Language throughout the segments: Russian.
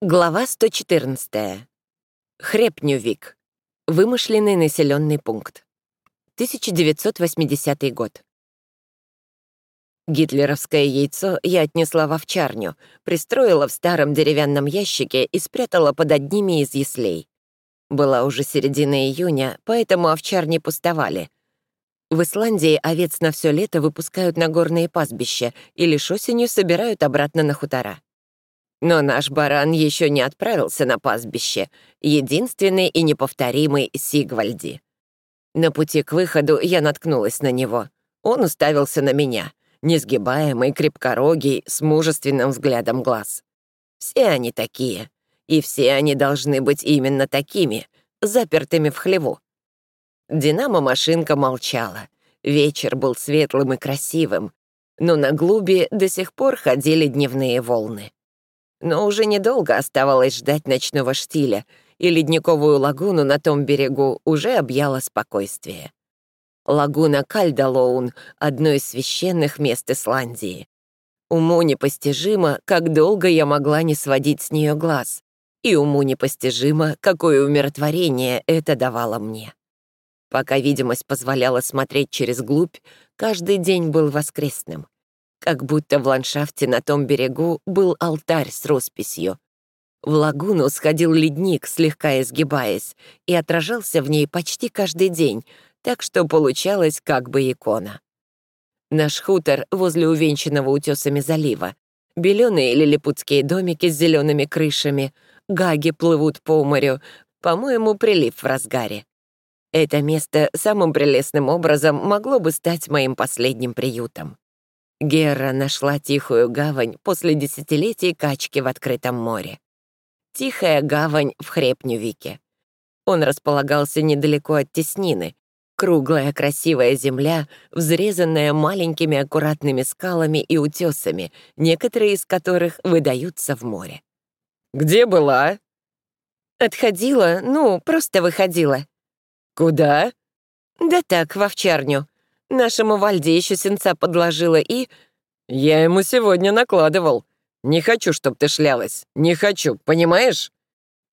Глава 114. Хрепнювик. Вымышленный населенный пункт. 1980 год. Гитлеровское яйцо я отнесла в овчарню, пристроила в старом деревянном ящике и спрятала под одними из яслей. Была уже середина июня, поэтому овчарни пустовали. В Исландии овец на все лето выпускают на горные пастбища и лишь осенью собирают обратно на хутора. Но наш баран еще не отправился на пастбище, единственный и неповторимый Сигвальди. На пути к выходу я наткнулась на него. Он уставился на меня, несгибаемый, крепкорогий, с мужественным взглядом глаз. Все они такие, и все они должны быть именно такими, запертыми в хлеву. Динамо-машинка молчала. Вечер был светлым и красивым, но на глуби до сих пор ходили дневные волны. Но уже недолго оставалось ждать ночного штиля, и ледниковую лагуну на том берегу уже объяло спокойствие. Лагуна Кальдалоун — одно из священных мест Исландии. Уму непостижимо, как долго я могла не сводить с нее глаз, и уму непостижимо, какое умиротворение это давало мне. Пока видимость позволяла смотреть через глубь, каждый день был воскресным — как будто в ландшафте на том берегу был алтарь с росписью. В лагуну сходил ледник, слегка изгибаясь, и отражался в ней почти каждый день, так что получалось как бы икона. Наш хутор возле увенчанного утесами залива. Беленые лилипутские домики с зелеными крышами, гаги плывут по морю, по-моему, прилив в разгаре. Это место самым прелестным образом могло бы стать моим последним приютом. Гера нашла тихую гавань после десятилетий качки в открытом море. Тихая гавань в Хрепнювике. Он располагался недалеко от теснины. Круглая красивая земля, взрезанная маленькими аккуратными скалами и утесами, некоторые из которых выдаются в море. «Где была?» «Отходила, ну, просто выходила». «Куда?» «Да так, в овчарню. Нашему Вальде еще сенца подложила и... Я ему сегодня накладывал. Не хочу, чтоб ты шлялась. Не хочу, понимаешь?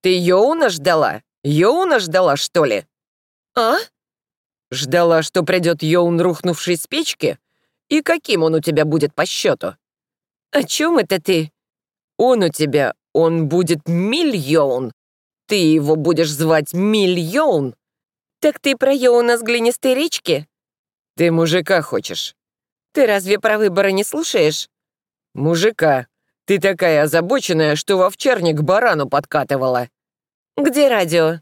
Ты Йоуна ждала? Йоуна ждала, что ли? А? Ждала, что придет Йоун, рухнувший с печки? И каким он у тебя будет по счету? О чем это ты? Он у тебя, он будет миллион. Ты его будешь звать миллион. Так ты про Йоуна с глинистой речки? Ты мужика хочешь? Ты разве про выборы не слушаешь? Мужика. Ты такая озабоченная, что в овчарник барану подкатывала. Где радио?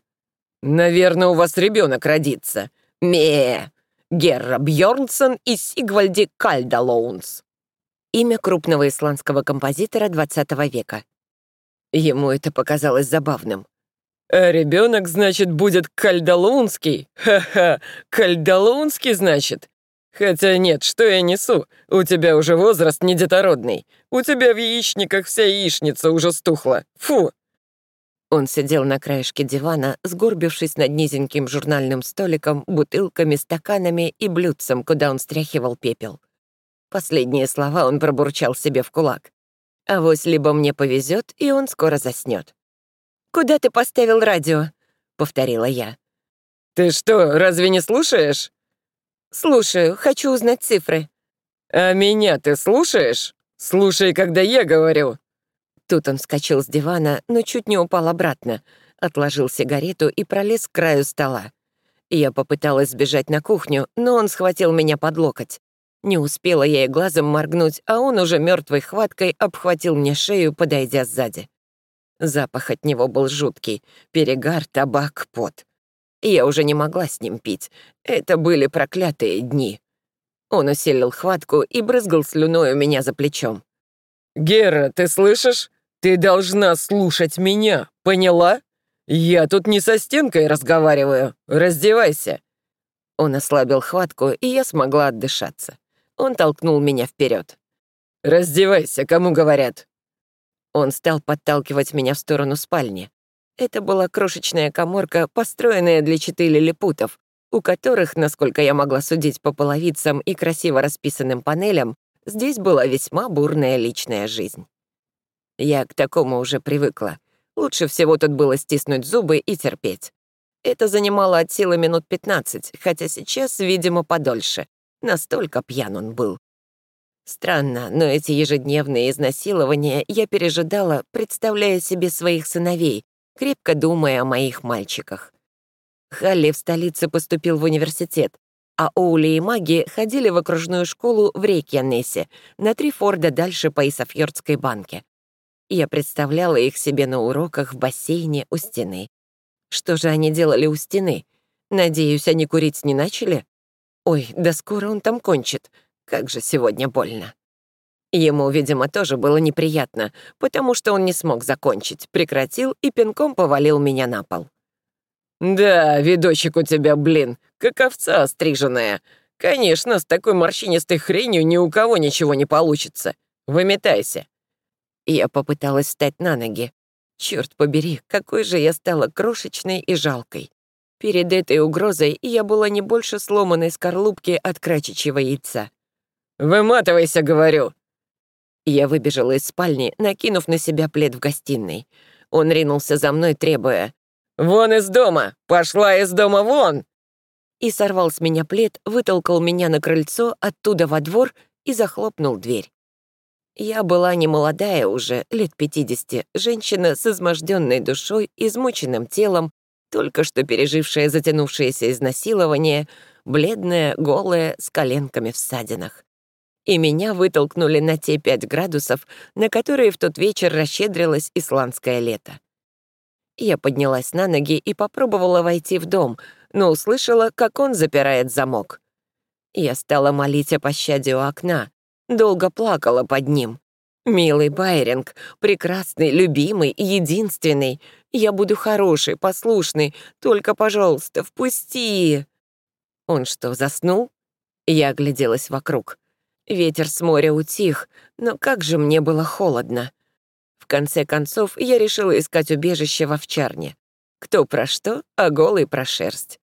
Наверное, у вас ребенок родится. Ме. Герра Бьорнсон и Сигвальди Кальдалоунс. Имя крупного исландского композитора 20 века. Ему это показалось забавным. А ребенок, значит, будет кальдалунский? Ха-ха, кальдалунский, значит? Хотя нет, что я несу? У тебя уже возраст не детородный. У тебя в яичниках вся яичница уже стухла. Фу!» Он сидел на краешке дивана, сгорбившись над низеньким журнальным столиком, бутылками, стаканами и блюдцем, куда он стряхивал пепел. Последние слова он пробурчал себе в кулак. «Авось либо мне повезет, и он скоро заснет. «Куда ты поставил радио?» — повторила я. «Ты что, разве не слушаешь?» «Слушаю, хочу узнать цифры». «А меня ты слушаешь? Слушай, когда я говорю». Тут он вскочил с дивана, но чуть не упал обратно, отложил сигарету и пролез к краю стола. Я попыталась сбежать на кухню, но он схватил меня под локоть. Не успела я и глазом моргнуть, а он уже мертвой хваткой обхватил мне шею, подойдя сзади. Запах от него был жуткий. Перегар, табак, пот. Я уже не могла с ним пить. Это были проклятые дни. Он усилил хватку и брызгал слюной у меня за плечом. «Гера, ты слышишь? Ты должна слушать меня, поняла? Я тут не со стенкой разговариваю. Раздевайся». Он ослабил хватку, и я смогла отдышаться. Он толкнул меня вперед. «Раздевайся, кому говорят?» Он стал подталкивать меня в сторону спальни. Это была крошечная коморка, построенная для читы лилипутов, у которых, насколько я могла судить по половицам и красиво расписанным панелям, здесь была весьма бурная личная жизнь. Я к такому уже привыкла. Лучше всего тут было стиснуть зубы и терпеть. Это занимало от силы минут 15, хотя сейчас, видимо, подольше. Настолько пьян он был. Странно, но эти ежедневные изнасилования я пережидала, представляя себе своих сыновей, крепко думая о моих мальчиках. Халли в столице поступил в университет, а Оули и Маги ходили в окружную школу в Рейкьянесе, на три форда дальше по Исафьордской банке. Я представляла их себе на уроках в бассейне у стены. Что же они делали у стены? Надеюсь, они курить не начали? Ой, да скоро он там кончит. Как же сегодня больно. Ему, видимо, тоже было неприятно, потому что он не смог закончить, прекратил и пинком повалил меня на пол. «Да, видочек у тебя, блин, как овца остриженная. Конечно, с такой морщинистой хренью ни у кого ничего не получится. Выметайся». Я попыталась встать на ноги. Черт побери, какой же я стала крошечной и жалкой. Перед этой угрозой я была не больше сломанной скорлупки от крачечьего яйца. «Выматывайся, говорю!» Я выбежала из спальни, накинув на себя плед в гостиной. Он ринулся за мной, требуя «Вон из дома! Пошла из дома вон!» И сорвал с меня плед, вытолкал меня на крыльцо, оттуда во двор и захлопнул дверь. Я была не молодая уже, лет 50, женщина с изможденной душой, измученным телом, только что пережившая затянувшееся изнасилование, бледная, голая, с коленками в ссадинах. И меня вытолкнули на те пять градусов, на которые в тот вечер расщедрилось исландское лето. Я поднялась на ноги и попробовала войти в дом, но услышала, как он запирает замок. Я стала молить о пощаде у окна, долго плакала под ним. «Милый Байринг, прекрасный, любимый, единственный, я буду хороший, послушный, только, пожалуйста, впусти!» Он что, заснул? Я огляделась вокруг. Ветер с моря утих, но как же мне было холодно. В конце концов, я решила искать убежище в овчарне. Кто про что, а голый про шерсть.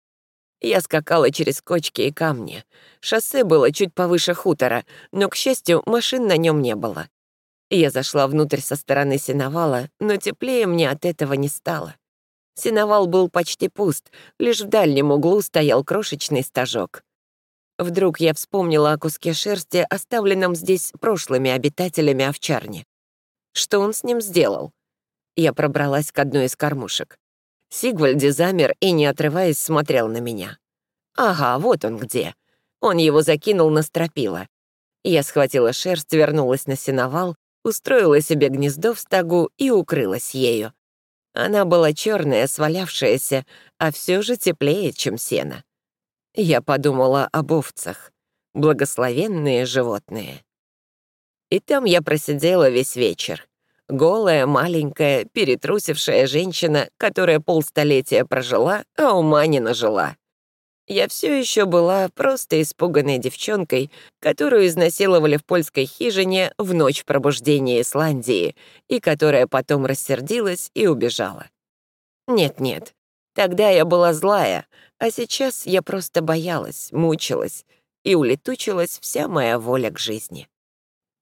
Я скакала через кочки и камни. Шоссе было чуть повыше хутора, но, к счастью, машин на нем не было. Я зашла внутрь со стороны сеновала, но теплее мне от этого не стало. Сеновал был почти пуст, лишь в дальнем углу стоял крошечный стажок. Вдруг я вспомнила о куске шерсти, оставленном здесь прошлыми обитателями овчарни. Что он с ним сделал? Я пробралась к одной из кормушек. Сигвальди замер и, не отрываясь, смотрел на меня. Ага, вот он где. Он его закинул на стропила. Я схватила шерсть, вернулась на сеновал, устроила себе гнездо в стогу и укрылась ею. Она была черная, свалявшаяся, а все же теплее, чем сено. Я подумала об овцах. Благословенные животные. И там я просидела весь вечер. Голая, маленькая, перетрусившая женщина, которая полстолетия прожила, а ума не нажила. Я все еще была просто испуганной девчонкой, которую изнасиловали в польской хижине в ночь пробуждения Исландии, и которая потом рассердилась и убежала. Нет-нет, тогда я была злая, а сейчас я просто боялась, мучилась, и улетучилась вся моя воля к жизни.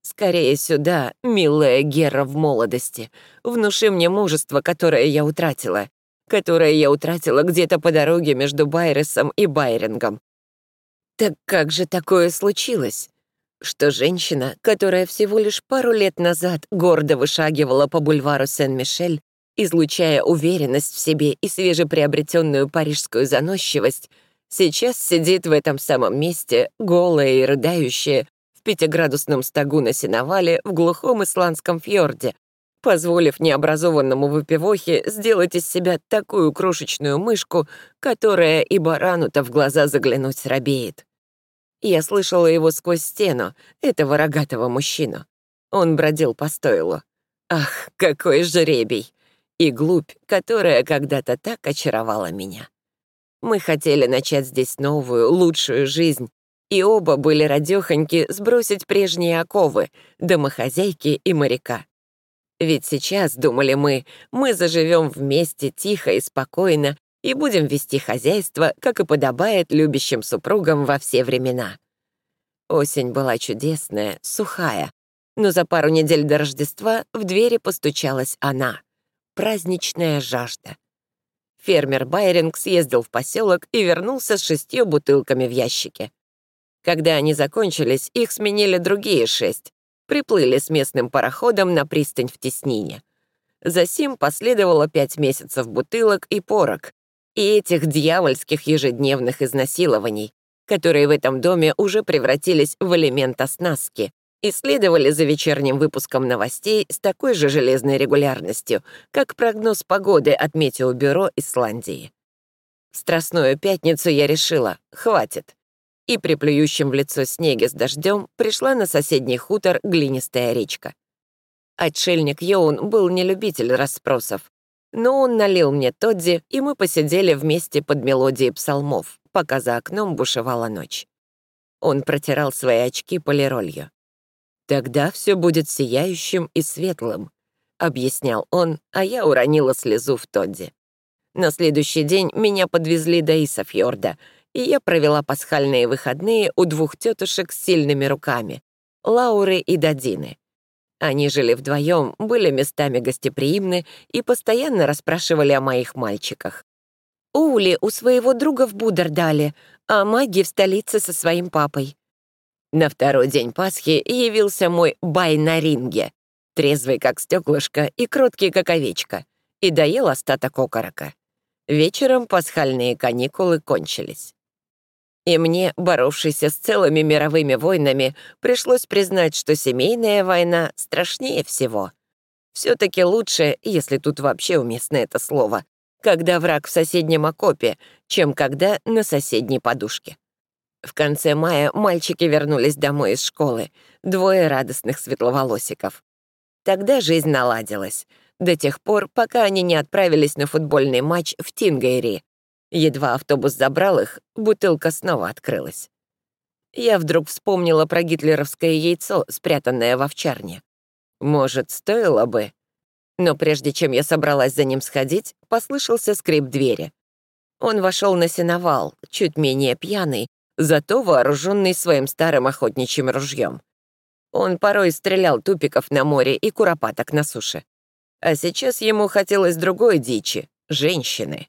Скорее сюда, милая Гера в молодости. Внуши мне мужество, которое я утратила. Которое я утратила где-то по дороге между Байресом и Байрингом. Так как же такое случилось? Что женщина, которая всего лишь пару лет назад гордо вышагивала по бульвару Сен-Мишель, излучая уверенность в себе и свежеприобретенную парижскую заносчивость, сейчас сидит в этом самом месте, голая и рыдающая, в пятиградусном стогу на сеновале в глухом исландском фьорде, позволив необразованному выпивохе сделать из себя такую крошечную мышку, которая и барану-то в глаза заглянуть робеет. Я слышала его сквозь стену, этого рогатого мужчину. Он бродил по стойлу. Ах, какой жребий! И глупь, которая когда-то так очаровала меня. Мы хотели начать здесь новую, лучшую жизнь, и оба были радёхоньки сбросить прежние оковы, домохозяйки и моряка. Ведь сейчас, думали мы, мы заживем вместе тихо и спокойно и будем вести хозяйство, как и подобает любящим супругам во все времена. Осень была чудесная, сухая, но за пару недель до Рождества в двери постучалась она. Праздничная жажда. Фермер Байринг съездил в поселок и вернулся с шестью бутылками в ящике. Когда они закончились, их сменили другие шесть. Приплыли с местным пароходом на пристань в Теснине. Засим последовало пять месяцев бутылок и порок, и этих дьявольских ежедневных изнасилований, которые в этом доме уже превратились в элемент оснастки и следовали за вечерним выпуском новостей с такой же железной регулярностью, как прогноз погоды от Метеобюро Исландии. В Страстную пятницу я решила — хватит. И при плюющем в лицо снеге с дождем пришла на соседний хутор глинистая речка. Отшельник Йоун был не любитель расспросов, но он налил мне Тодди, и мы посидели вместе под мелодией псалмов, пока за окном бушевала ночь. Он протирал свои очки полиролью. «Тогда все будет сияющим и светлым», — объяснял он, а я уронила слезу в Тодди. На следующий день меня подвезли до Исафьорда, и я провела пасхальные выходные у двух тетушек с сильными руками — Лауры и Дадины. Они жили вдвоем, были местами гостеприимны и постоянно расспрашивали о моих мальчиках. Ули у своего друга в Будардале, а Маги в столице со своим папой. На второй день Пасхи явился мой бай на ринге, трезвый как стеклышко и кроткий как овечка, и доел остаток окорока. Вечером пасхальные каникулы кончились. И мне, боровшейся с целыми мировыми войнами, пришлось признать, что семейная война страшнее всего. Все-таки лучше, если тут вообще уместно это слово, когда враг в соседнем окопе, чем когда на соседней подушке. В конце мая мальчики вернулись домой из школы, двое радостных светловолосиков. Тогда жизнь наладилась, до тех пор, пока они не отправились на футбольный матч в Тингайри, Едва автобус забрал их, бутылка снова открылась. Я вдруг вспомнила про гитлеровское яйцо, спрятанное в овчарне. Может, стоило бы? Но прежде чем я собралась за ним сходить, послышался скрип двери. Он вошел на сеновал, чуть менее пьяный, зато вооруженный своим старым охотничьим ружьем. Он порой стрелял тупиков на море и куропаток на суше. А сейчас ему хотелось другой дичи — женщины.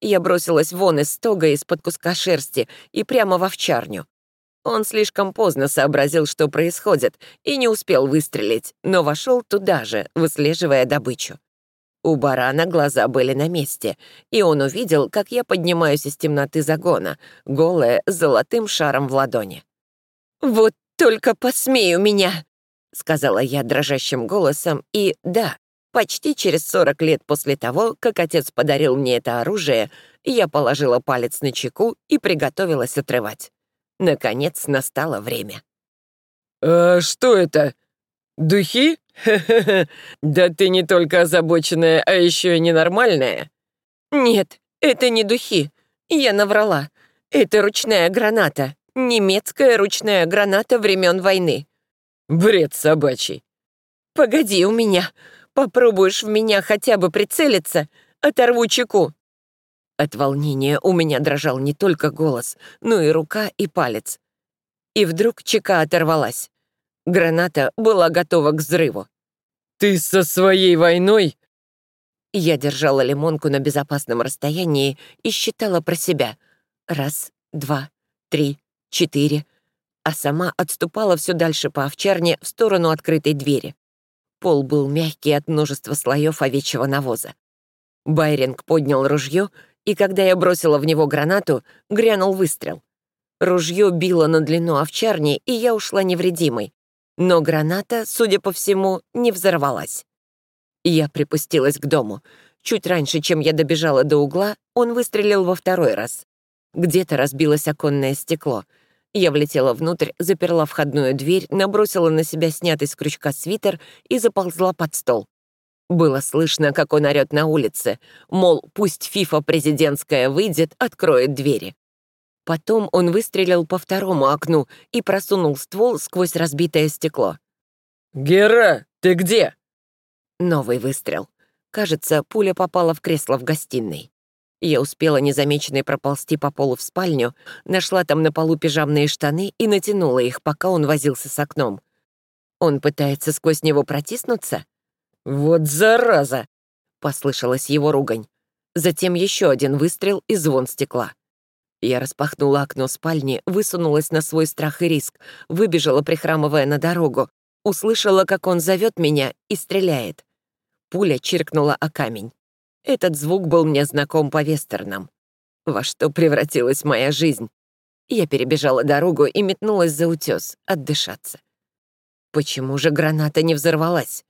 Я бросилась вон из стога из-под куска шерсти и прямо в овчарню. Он слишком поздно сообразил, что происходит, и не успел выстрелить, но вошел туда же, выслеживая добычу. У барана глаза были на месте, и он увидел, как я поднимаюсь из темноты загона, голая, с золотым шаром в ладони. «Вот только посмею меня!» — сказала я дрожащим голосом, и да, Почти через 40 лет после того, как отец подарил мне это оружие, я положила палец на чеку и приготовилась отрывать. Наконец настало время. «А что это? Духи? Да ты не только озабоченная, а еще и ненормальная». «Нет, это не духи. Я наврала. Это ручная граната. Немецкая ручная граната времен войны». «Бред собачий». «Погоди у меня. Попробуешь в меня хотя бы прицелиться, оторву чеку». От волнения у меня дрожал не только голос, но и рука и палец. И вдруг чека оторвалась. Граната была готова к взрыву. «Ты со своей войной?» Я держала лимонку на безопасном расстоянии и считала про себя. Раз, два, три, четыре. А сама отступала все дальше по овчарне в сторону открытой двери. Пол был мягкий от множества слоев овечьего навоза. Байринг поднял ружье, и когда я бросила в него гранату, грянул выстрел. Ружье било на длину овчарни, и я ушла невредимой. Но граната, судя по всему, не взорвалась. Я припустилась к дому. Чуть раньше, чем я добежала до угла, он выстрелил во второй раз. Где-то разбилось оконное стекло — я влетела внутрь, заперла входную дверь, набросила на себя снятый с крючка свитер и заползла под стол. Было слышно, как он орёт на улице, мол, пусть фифа президентская выйдет, откроет двери. Потом он выстрелил по второму окну и просунул ствол сквозь разбитое стекло. «Гера, ты где?» Новый выстрел. Кажется, пуля попала в кресло в гостиной. Я успела незамеченной проползти по полу в спальню, нашла там на полу пижамные штаны и натянула их, пока он возился с окном. Он пытается сквозь него протиснуться? Вот зараза! Послышалась его ругань. Затем еще один выстрел и звон стекла. Я распахнула окно спальни, высунулась на свой страх и риск, выбежала, прихрамывая на дорогу, услышала, как он зовет меня и стреляет. Пуля чиркнула о камень. Этот звук был мне знаком по вестернам. Во что превратилась моя жизнь? Я перебежала дорогу и метнулась за утес, отдышаться. Почему же граната не взорвалась?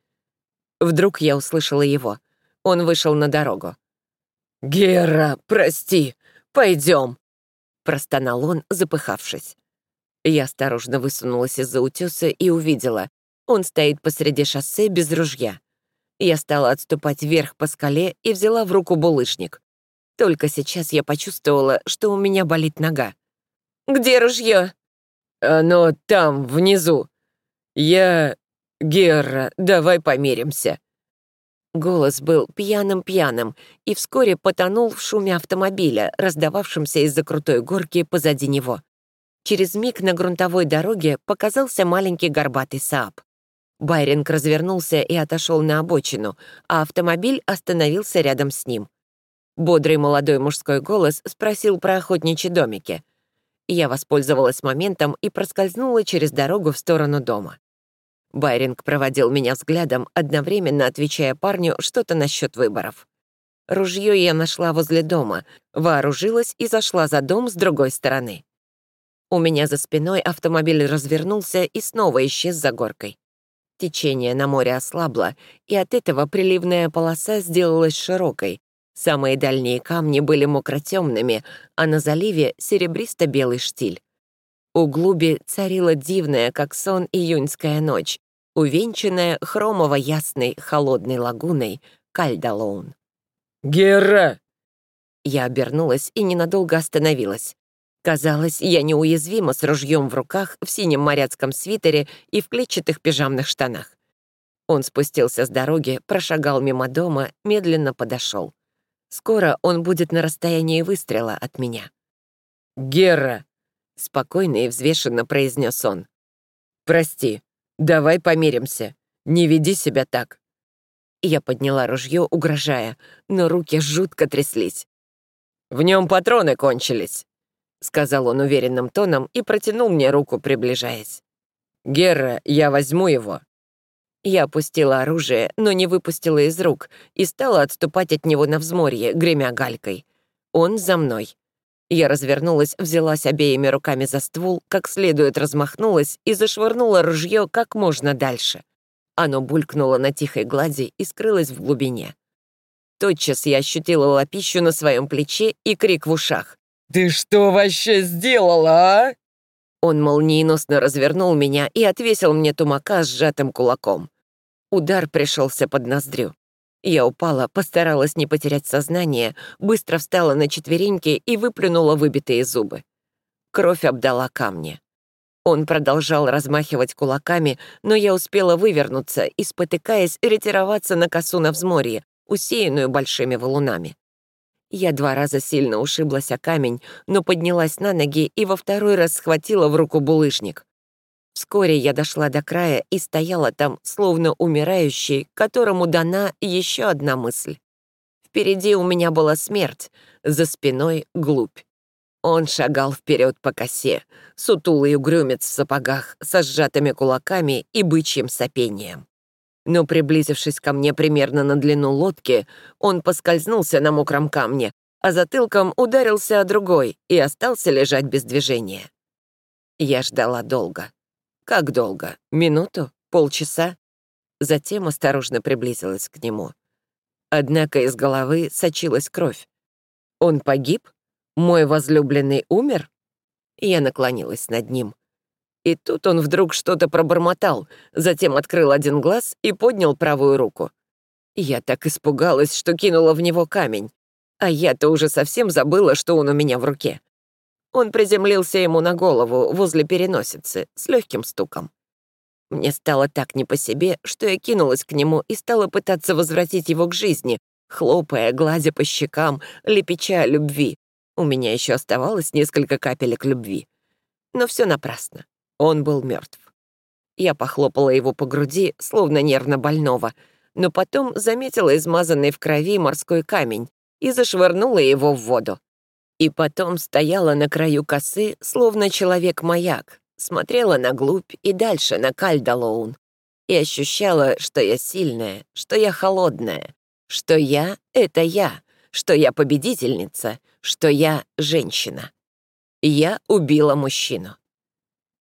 Вдруг я услышала его. Он вышел на дорогу. «Гера, прости, пойдем!» Простонал он, запыхавшись. Я осторожно высунулась из-за утеса и увидела. Он стоит посреди шоссе без ружья. Я стала отступать вверх по скале и взяла в руку булыжник. Только сейчас я почувствовала, что у меня болит нога. «Где ружье?» «Оно там, внизу. Я... Гера, давай помиримся». Голос был пьяным-пьяным и вскоре потонул в шуме автомобиля, раздававшемся из-за крутой горки позади него. Через миг на грунтовой дороге показался маленький горбатый Сааб. Байринг развернулся и отошел на обочину, а автомобиль остановился рядом с ним. Бодрый молодой мужской голос спросил про охотничьи домики. Я воспользовалась моментом и проскользнула через дорогу в сторону дома. Байринг проводил меня взглядом, одновременно отвечая парню что-то насчет выборов. Ружье я нашла возле дома, вооружилась и зашла за дом с другой стороны. У меня за спиной автомобиль развернулся и снова исчез за горкой. Течение на море ослабло, и от этого приливная полоса сделалась широкой. Самые дальние камни были мокротемными, а на заливе — серебристо-белый штиль. У глуби царила дивная, как сон, июньская ночь, увенчанная хромово-ясной холодной лагуной Кальдалоун. «Гера!» Я обернулась и ненадолго остановилась. Казалось, я неуязвима с ружьем в руках, в синем моряцком свитере и в клетчатых пижамных штанах. Он спустился с дороги, прошагал мимо дома, медленно подошел. Скоро он будет на расстоянии выстрела от меня. «Гера!» — спокойно и взвешенно произнес он. «Прости, давай помиримся. Не веди себя так». Я подняла ружье, угрожая, но руки жутко тряслись. «В нем патроны кончились», — сказал он уверенным тоном и протянул мне руку, приближаясь. «Герра, я возьму его». Я опустила оружие, но не выпустила из рук и стала отступать от него на взморье, гремя галькой. Он за мной. Я развернулась, взялась обеими руками за ствол, как следует размахнулась и зашвырнула ружье как можно дальше. Оно булькнуло на тихой глади и скрылось в глубине. Тотчас я ощутила лапищу на своем плече и крик в ушах. «Ты что вообще сделала, а?» Он молниеносно развернул меня и отвесил мне тумака с сжатым кулаком. Удар пришелся под ноздрю. Я упала, постаралась не потерять сознание, быстро встала на четвереньки и выплюнула выбитые зубы. Кровь обдала камни. Он продолжал размахивать кулаками, но я успела вывернуться и, спотыкаясь, ретироваться на косу на взморье, усеянную большими валунами. Я два раза сильно ушиблась о камень, но поднялась на ноги и во второй раз схватила в руку булыжник. Вскоре я дошла до края и стояла там, словно умирающий, которому дана еще одна мысль. Впереди у меня была смерть, за спиной — глубь. Он шагал вперед по косе, сутулый угрюмец в сапогах, со сжатыми кулаками и бычьим сопением но, приблизившись ко мне примерно на длину лодки, он поскользнулся на мокром камне, а затылком ударился о другой и остался лежать без движения. Я ждала долго. Как долго? Минуту? Полчаса? Затем осторожно приблизилась к нему. Однако из головы сочилась кровь. Он погиб? Мой возлюбленный умер? Я наклонилась над ним. И тут он вдруг что-то пробормотал, затем открыл один глаз и поднял правую руку. Я так испугалась, что кинула в него камень. А я-то уже совсем забыла, что он у меня в руке. Он приземлился ему на голову возле переносицы с легким стуком. Мне стало так не по себе, что я кинулась к нему и стала пытаться возвратить его к жизни, хлопая, гладя по щекам, лепеча любви. У меня еще оставалось несколько капелек любви. Но все напрасно. Он был мертв. Я похлопала его по груди, словно нервно больного, но потом заметила измазанный в крови морской камень и зашвырнула его в воду. И потом стояла на краю косы, словно человек-маяк, смотрела на глубь и дальше на Кальдалоун, и ощущала, что я сильная, что я холодная, что я — это я, что я победительница, что я женщина. Я убила мужчину.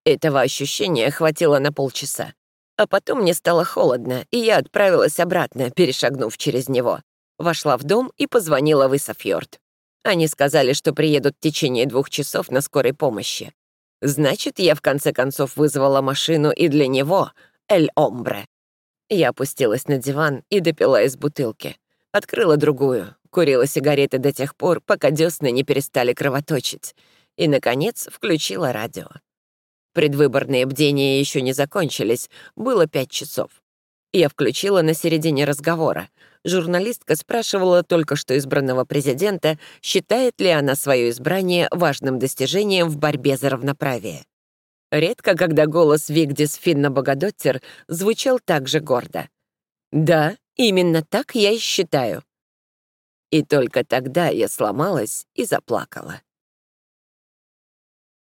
Этого ощущения хватило на полчаса. А потом мне стало холодно, и я отправилась обратно, перешагнув через него. Вошла в дом и позвонила в Исафьорд. Они сказали, что приедут в течение двух часов на скорой помощи. Значит, я в конце концов вызвала машину и для него, Эль Омбре. Я опустилась на диван и допила из бутылки. Открыла другую, курила сигареты до тех пор, пока десны не перестали кровоточить. И, наконец, включила радио. Предвыборные бдения еще не закончились, было пять часов. Я включила на середине разговора. Журналистка спрашивала только что избранного президента, считает ли она свое избрание важным достижением в борьбе за равноправие. Редко, когда голос Вигдис Финна Богодоттер звучал так же гордо. «Да, именно так я и считаю». И только тогда я сломалась и заплакала.